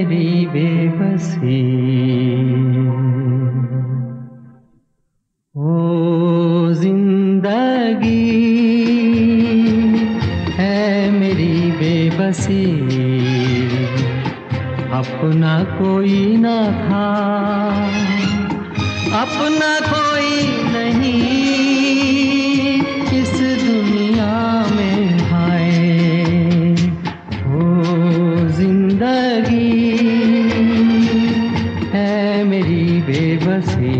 मेरी बेबसी। ओ ज़िंदगी है मेरी बेबसी। अपना कोई ना था अपना कोई नहीं बेबसी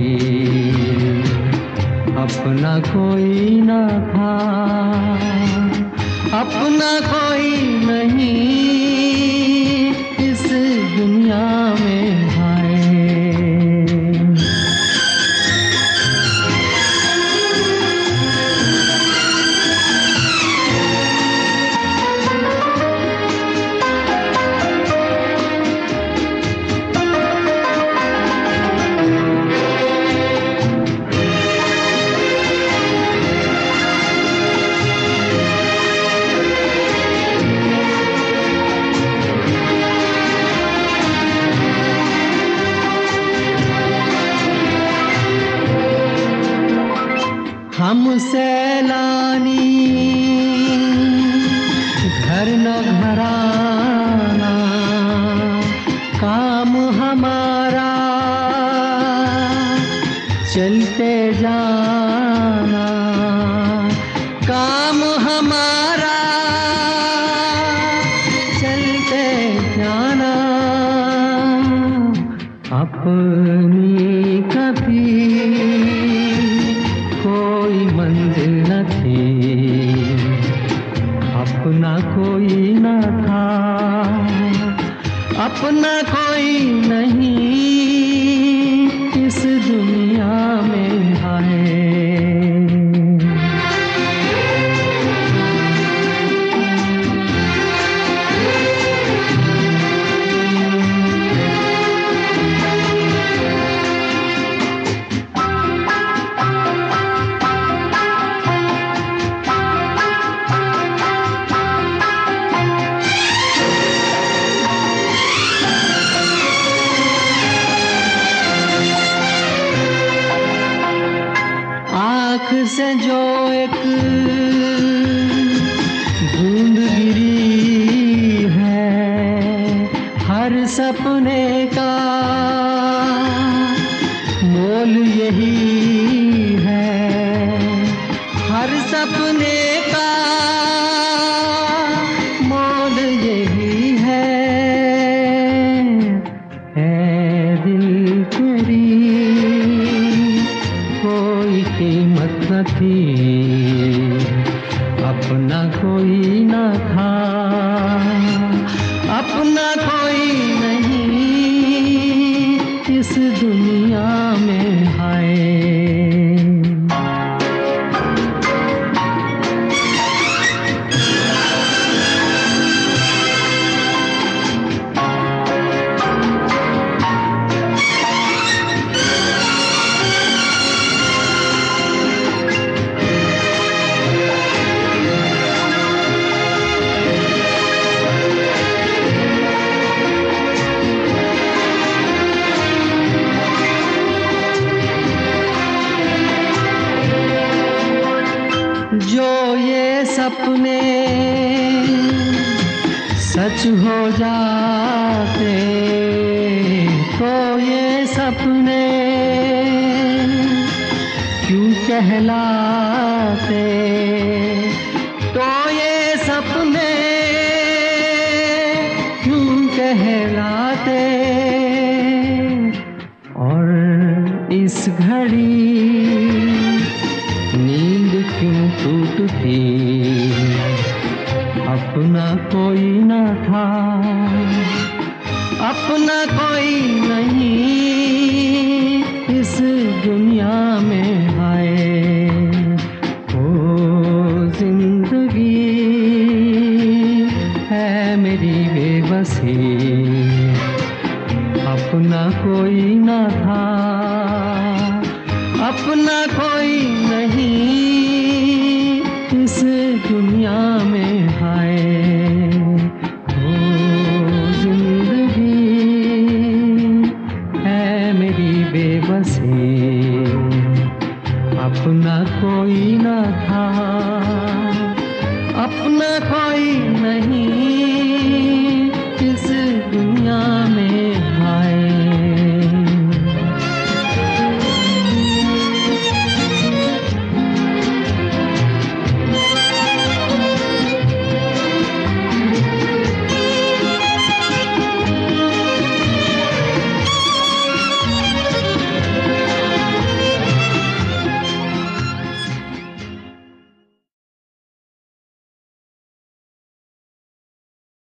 अपना कोई ना था अपना कोई नहीं। इस दुनिया में हम सैलानी घर न घराना काम हमारा चलते जाना। काम हमारा चलते जाना। अपनी न था। अपना कोई नहीं इस दुनिया में से जो एक बूंद गिरी है हर सपने का मोल यही सच हो जाते तो ये सपने क्यों कहलाते? तो ये सपने क्यों कहलाते? और इस घड़ी नींद क्यों टूटती? अपना कोई न था। अपना कोई नहीं। इस दुनिया में आए ओ ज़िंदगी है मेरी बेबसी। अपना कोई न था। अपना कोई नहीं। इस दुनिया में कोई न था। अपना कोई नहीं। इस दुनिया